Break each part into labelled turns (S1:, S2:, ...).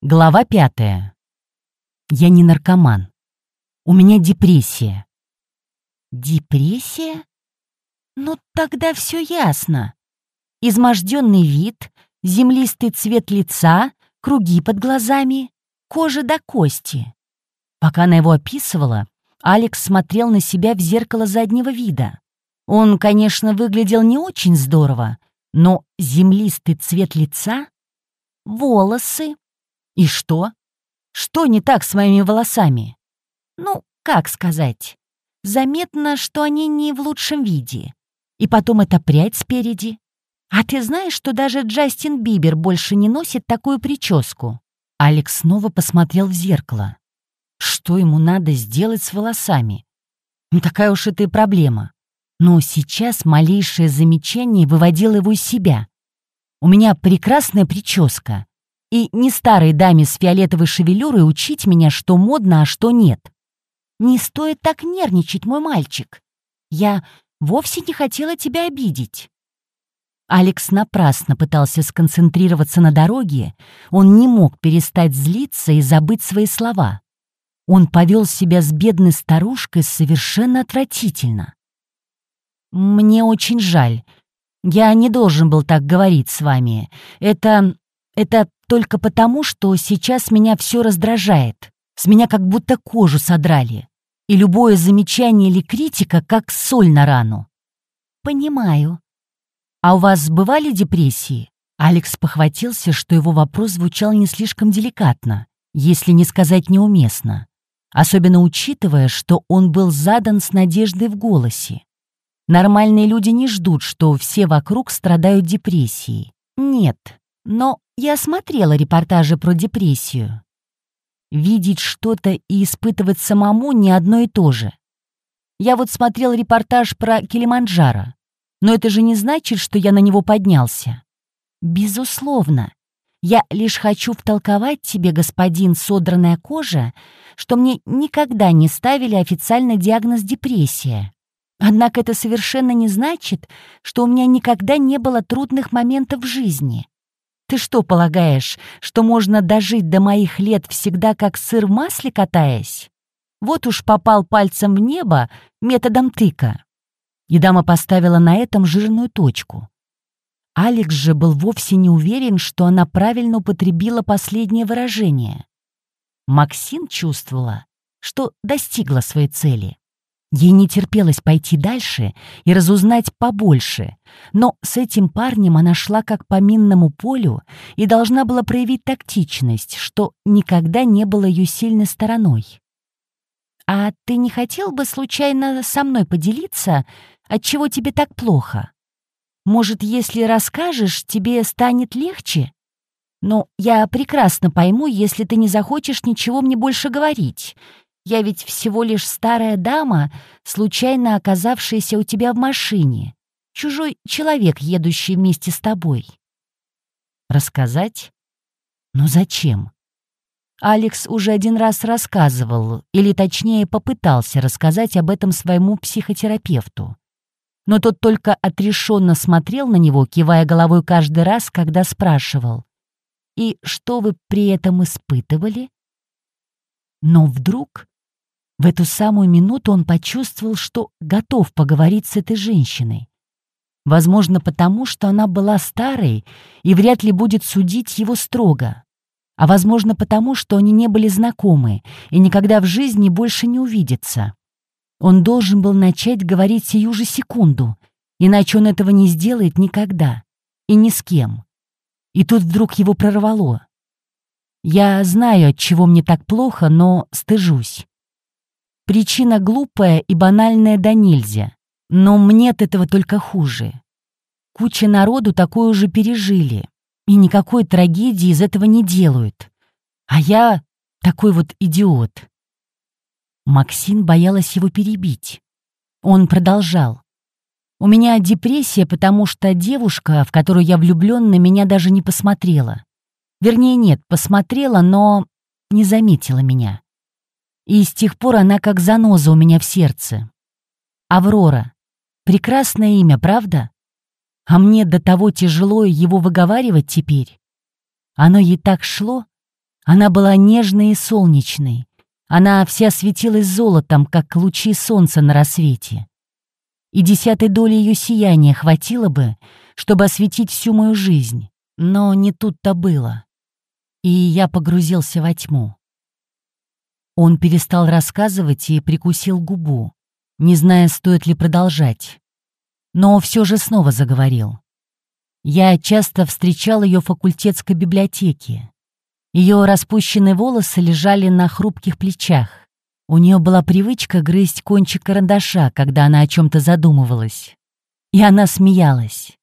S1: Глава пятая. Я не наркоман. У меня депрессия.
S2: Депрессия? Ну, тогда все ясно. Изможденный вид, землистый цвет лица, круги под глазами, кожа до кости. Пока она его описывала, Алекс смотрел на себя в зеркало заднего вида. Он, конечно, выглядел не очень здорово, но землистый цвет лица, волосы, и что? Что не так с моими волосами? Ну, как сказать? Заметно, что они не в лучшем виде. И потом эта прядь спереди. А ты знаешь, что даже Джастин Бибер больше не носит такую прическу? Алекс снова посмотрел в зеркало. Что ему надо сделать с волосами? Не такая уж это и проблема. Но сейчас малейшее замечание выводило его из себя. У меня прекрасная прическа, и не старой даме с фиолетовой шевелюрой учить меня, что модно, а что нет. Не стоит так нервничать, мой мальчик. Я вовсе не хотела тебя обидеть. Алекс напрасно пытался сконцентрироваться на дороге, он не мог перестать злиться и забыть свои слова. Он повел себя с бедной старушкой совершенно отвратительно. «Мне очень жаль. Я не должен был так говорить с вами. Это... это только потому, что сейчас меня все раздражает. С меня как будто кожу содрали. И любое замечание или критика как соль на рану. Понимаю. А у вас бывали депрессии? Алекс похватился, что его вопрос звучал не слишком деликатно, если не сказать неуместно, особенно учитывая, что он был задан с надеждой в голосе. Нормальные люди не ждут, что все вокруг страдают депрессией. Нет, но я смотрела репортажи про депрессию. Видеть что-то и испытывать самому не одно и то же. Я вот смотрел репортаж про Килиманджаро, но это же не значит, что я на него поднялся. Безусловно. Я лишь хочу втолковать тебе, господин содранная кожа, что мне никогда не ставили официальный диагноз депрессия. Однако это совершенно не значит, что у меня никогда не было трудных моментов в жизни. Ты что полагаешь, что можно дожить до моих лет всегда как сыр в масле катаясь? Вот уж попал пальцем в небо методом тыка. И дама поставила на этом жирную точку. Алекс же был вовсе не уверен, что она правильно употребила последнее выражение. Максим чувствовала, что достигла своей цели. Ей не терпелось пойти дальше и разузнать побольше, но с этим парнем она шла как по минному полю и должна была проявить тактичность, что никогда не было ее сильной стороной. «А ты не хотел бы случайно со мной поделиться, от чего тебе так плохо? Может, если расскажешь, тебе станет легче? Но я прекрасно пойму, если ты не захочешь ничего мне больше говорить, я ведь всего лишь старая дама, случайно оказавшаяся у тебя в машине. Чужой человек, едущий вместе с тобой. Рассказать? Но зачем? Алекс уже один раз рассказывал, или точнее попытался рассказать об этом своему психотерапевту. Но тот только отрешенно смотрел на него, кивая головой каждый раз, когда спрашивал. «И что вы при этом испытывали?» Но вдруг в эту самую минуту он почувствовал, что готов поговорить с этой женщиной. Возможно, потому что она была старой и вряд ли будет судить его строго. А возможно, потому что они не были знакомы и никогда в жизни больше не увидятся. Он должен был начать говорить сию же секунду, иначе он этого не сделает никогда и ни с кем. И тут вдруг его прорвало. «Я знаю, от чего мне так плохо, но стыжусь. Причина глупая и банальная да нельзя. Но мне от этого только хуже. Куча народу такое уже пережили, и никакой трагедии из этого не делают. А я такой вот идиот. Максин боялась его перебить. Он продолжал. «У меня депрессия, потому что девушка, в которую я влюблен, на меня даже не посмотрела. Вернее, нет, посмотрела, но не заметила меня и с тех пор она как заноза у меня в сердце. Аврора. Прекрасное имя, правда? А мне до того тяжело его выговаривать теперь. Оно ей так шло, Она была нежной и солнечной. Она вся светилась золотом, как лучи солнца на рассвете. И десятой доли ее сияния хватило бы, чтобы осветить всю мою жизнь. Но не тут-то было. И я погрузился во тьму. Он перестал рассказывать и прикусил губу, не зная, стоит ли продолжать. Но все же снова заговорил. Я часто встречал ее в факультетской библиотеке. Ее распущенные волосы лежали на хрупких плечах. У нее была привычка грызть кончик карандаша, когда она о чем-то задумывалась. И она смеялась.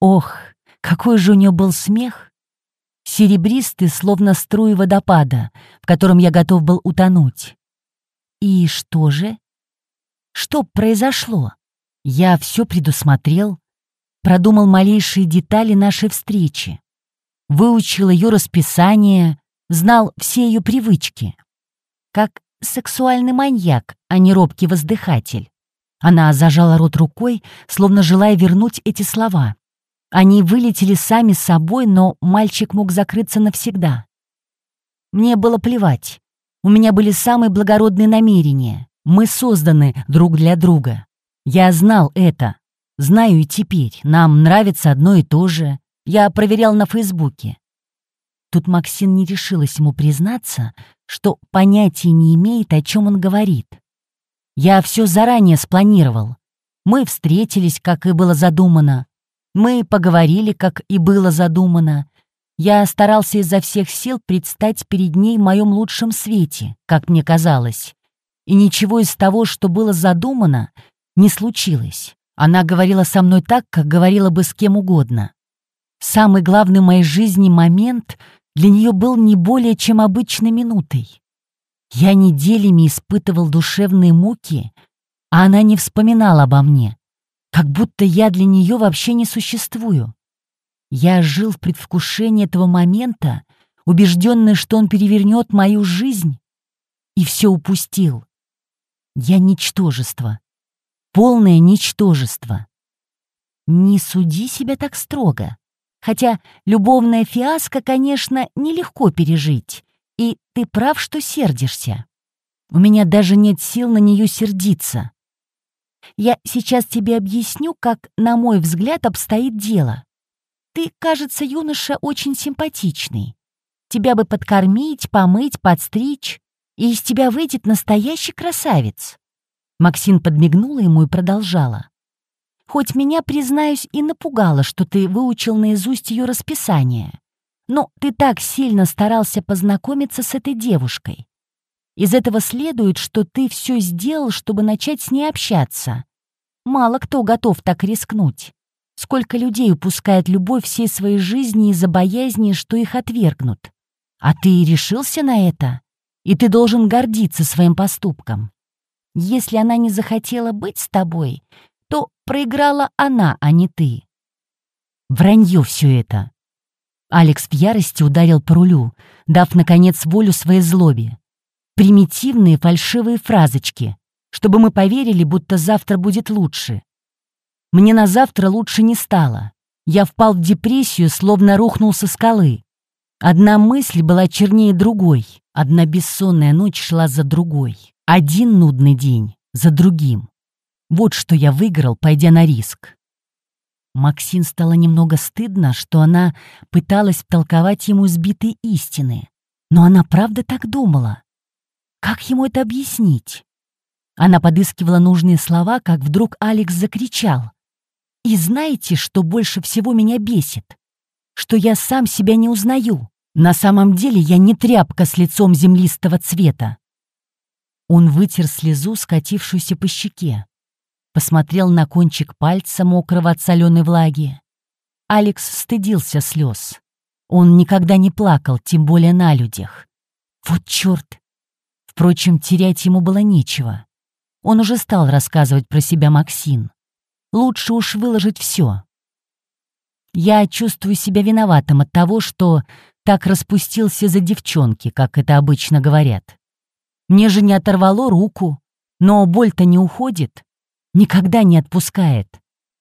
S2: Ох, какой же у нее был смех! Серебристый, словно струи водопада, в котором я готов был утонуть. И что же? Что произошло? Я все предусмотрел, продумал малейшие детали нашей встречи, выучил ее расписание, знал все ее привычки. Как сексуальный маньяк, а не робкий воздыхатель. Она зажала рот рукой, словно желая вернуть эти слова. Они вылетели сами собой, но мальчик мог закрыться навсегда. Мне было плевать. У меня были самые благородные намерения. Мы созданы друг для друга. Я знал это. Знаю и теперь. Нам нравится одно и то же. Я проверял на Фейсбуке. Тут Максин не решилась ему признаться, что понятия не имеет, о чем он говорит. Я все заранее спланировал. Мы встретились, как и было задумано. Мы поговорили, как и было задумано. Я старался изо всех сил предстать перед ней в моем лучшем свете, как мне казалось. И ничего из того, что было задумано, не случилось. Она говорила со мной так, как говорила бы с кем угодно. Самый главный в моей жизни момент для нее был не более чем обычной минутой. Я неделями испытывал душевные муки, а она не вспоминала обо мне, как будто я для нее вообще не существую. Я жил в предвкушении этого момента, убежденный, что он перевернет мою жизнь, и все упустил. Я ничтожество, полное ничтожество. Не суди себя так строго. Хотя любовная фиаско, конечно, нелегко пережить, и ты прав, что сердишься. У меня даже нет сил на нее сердиться. Я сейчас тебе объясню, как, на мой взгляд, обстоит дело. Ты, кажется, юноша очень симпатичный. Тебя бы подкормить, помыть, подстричь, и из тебя выйдет настоящий красавец». Максин подмигнула ему и продолжала. «Хоть меня, признаюсь, и напугало, что ты выучил наизусть ее расписание, но ты так сильно старался познакомиться с этой девушкой. Из этого следует, что ты все сделал, чтобы начать с ней общаться. Мало кто готов так рискнуть. Сколько людей упускает любовь всей своей жизни из-за боязни, что их отвергнут. А ты решился на это, и ты должен гордиться своим поступком. Если она не захотела быть с тобой, то проиграла она, а не ты. Вранье все это. Алекс в ярости ударил по рулю, дав, наконец, волю своей злобе. Примитивные фальшивые фразочки, чтобы мы поверили, будто завтра будет лучше. Мне на завтра лучше не стало. Я впал в депрессию, словно рухнул со скалы. Одна мысль была чернее другой, одна бессонная ночь шла за другой. Один нудный день за другим. Вот что я выиграл, пойдя на риск. Максин стало немного стыдно, что она пыталась втолковать ему сбитые истины. Но она правда так думала. Как ему это объяснить? Она подыскивала нужные слова, как вдруг Алекс закричал. «И знаете, что больше всего меня бесит? Что я сам себя не узнаю. На самом деле я не тряпка с лицом землистого цвета». Он вытер слезу, скатившуюся по щеке. Посмотрел на кончик пальца, мокрого от соленой влаги. Алекс стыдился слез. Он никогда не плакал, тем более на людях. Вот черт! Впрочем, терять ему было нечего. Он уже стал рассказывать про себя Максин. Лучше уж выложить все. Я чувствую себя виноватым от того, что так распустился за девчонки, как это обычно говорят. Мне же не оторвало руку, но боль-то не уходит, никогда не отпускает.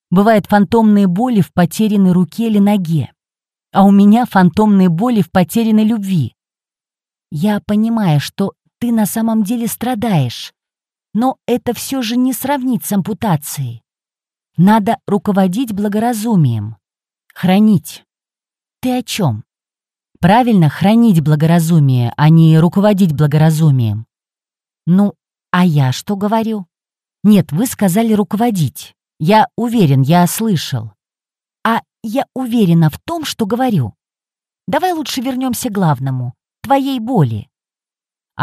S2: Бывают фантомные боли в потерянной руке или ноге, а у меня фантомные боли в потерянной любви. Я понимаю, что ты на самом деле страдаешь, но это все же не сравнить с ампутацией. Надо руководить благоразумием. Хранить. Ты о чем? Правильно хранить благоразумие, а не руководить благоразумием. Ну, а я что говорю? Нет, вы сказали руководить. Я уверен, я слышал. А я уверена в том, что говорю. Давай лучше вернемся к главному — твоей боли.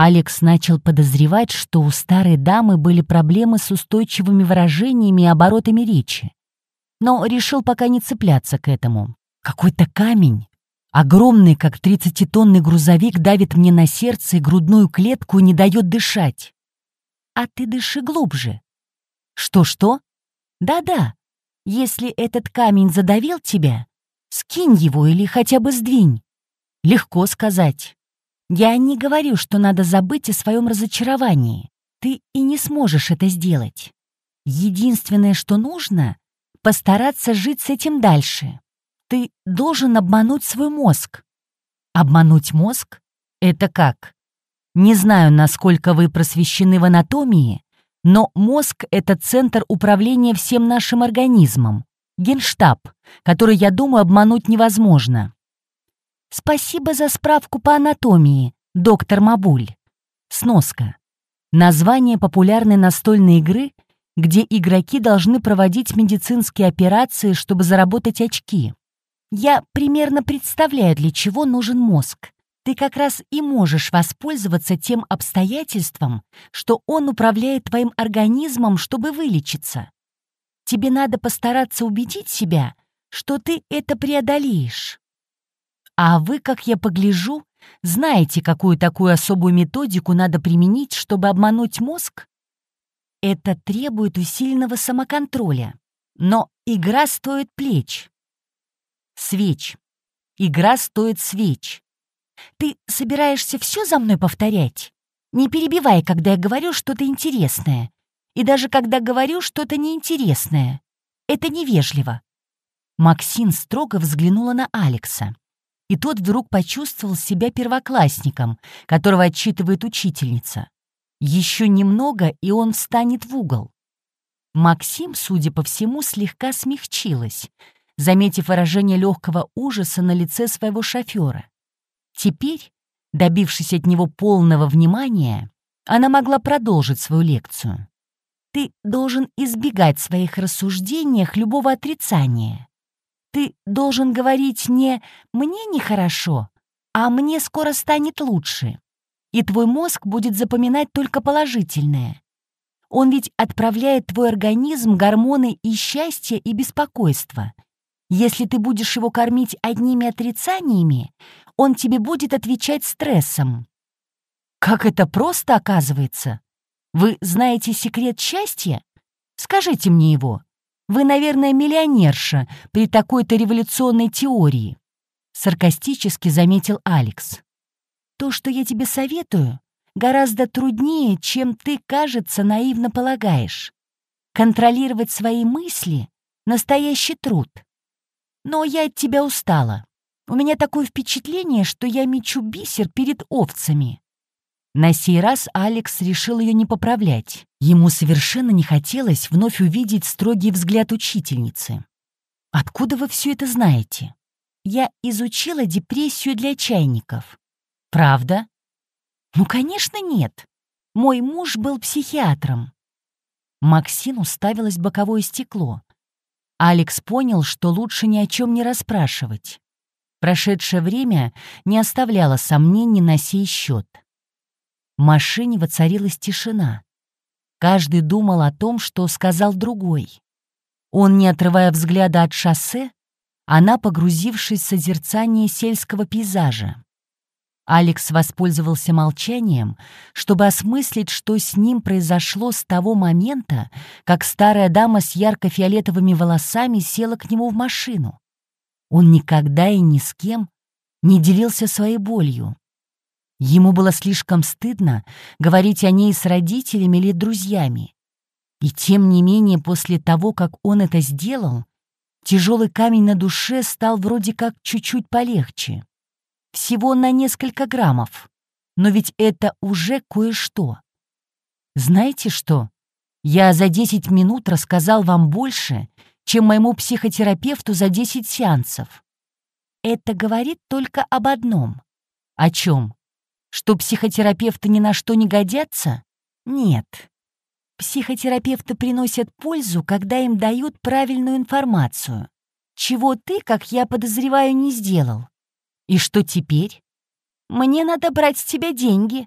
S2: Алекс начал подозревать, что у старой дамы были проблемы с устойчивыми выражениями и оборотами речи. Но решил пока не цепляться к этому. Какой-то камень, огромный, как 30-тонный грузовик, давит мне на сердце и грудную клетку и не дает дышать. А ты дыши глубже. Что-что? Да-да. Если этот камень задавил тебя, скинь его или хотя бы сдвинь. Легко сказать. Я не говорю, что надо забыть о своем разочаровании. Ты и не сможешь это сделать. Единственное, что нужно — постараться жить с этим дальше. Ты должен обмануть свой мозг. Обмануть мозг? Это как? Не знаю, насколько вы просвещены в анатомии, но мозг — это центр управления всем нашим организмом, генштаб, который, я думаю, обмануть невозможно. Спасибо за справку по анатомии, доктор Мабуль. Сноска. Название популярной настольной игры, где игроки должны проводить медицинские операции, чтобы заработать очки. Я примерно представляю, для чего нужен мозг. Ты как раз и можешь воспользоваться тем обстоятельством, что он управляет твоим организмом, чтобы вылечиться. Тебе надо постараться убедить себя, что ты это преодолеешь. А вы, как я погляжу, знаете, какую такую особую методику надо применить, чтобы обмануть мозг? Это требует усиленного самоконтроля. Но игра стоит плеч. Свеч. Игра стоит свеч. Ты собираешься все за мной повторять? Не перебивай, когда я говорю что-то интересное. И даже когда говорю что-то неинтересное. Это невежливо. Максин строго взглянула на Алекса и тот вдруг почувствовал себя первоклассником, которого отчитывает учительница. Еще немного, и он встанет в угол. Максим, судя по всему, слегка смягчилась, заметив выражение легкого ужаса на лице своего шофера. Теперь, добившись от него полного внимания, она могла продолжить свою лекцию. «Ты должен избегать в своих рассуждениях любого отрицания. Ты должен говорить не «мне нехорошо», а «мне скоро станет лучше». И твой мозг будет запоминать только положительное. Он ведь отправляет твой организм гормоны и счастья, и беспокойства. Если ты будешь его кормить одними отрицаниями, он тебе будет отвечать стрессом. Как это просто оказывается? Вы знаете секрет счастья? Скажите мне его. Вы, наверное, миллионерша при такой-то революционной теории», — саркастически заметил Алекс. «То, что я тебе советую, гораздо труднее, чем ты, кажется, наивно полагаешь. Контролировать свои мысли — настоящий труд. Но я от тебя устала. У меня такое впечатление, что я мечу бисер перед овцами. На сей раз Алекс решил ее не поправлять. Ему совершенно не хотелось вновь увидеть строгий взгляд учительницы. «Откуда вы все это знаете?» «Я изучила депрессию для чайников». «Правда?» «Ну, конечно, нет. Мой муж был психиатром». Максин уставилась боковое стекло. Алекс понял, что лучше ни о чем не расспрашивать. Прошедшее время не оставляло сомнений на сей счет. В машине воцарилась тишина. Каждый думал о том, что сказал другой. Он, не отрывая взгляда от шоссе, она, погрузившись в созерцание сельского пейзажа. Алекс воспользовался молчанием, чтобы осмыслить, что с ним произошло с того момента, как старая дама с ярко-фиолетовыми волосами села к нему в машину. Он никогда и ни с кем не делился своей болью. Ему было слишком стыдно говорить о ней с родителями или друзьями. И тем не менее, после того, как он это сделал, тяжелый камень на душе стал вроде как чуть-чуть полегче. Всего на несколько граммов. Но ведь это уже кое-что. Знаете что? Я за 10 минут рассказал вам больше, чем моему психотерапевту за 10 сеансов. Это говорит только об одном. О чем? Что психотерапевты ни на что не годятся? Нет. Психотерапевты приносят пользу, когда им дают правильную информацию. Чего ты, как я подозреваю, не сделал. И что теперь? Мне надо брать с тебя деньги.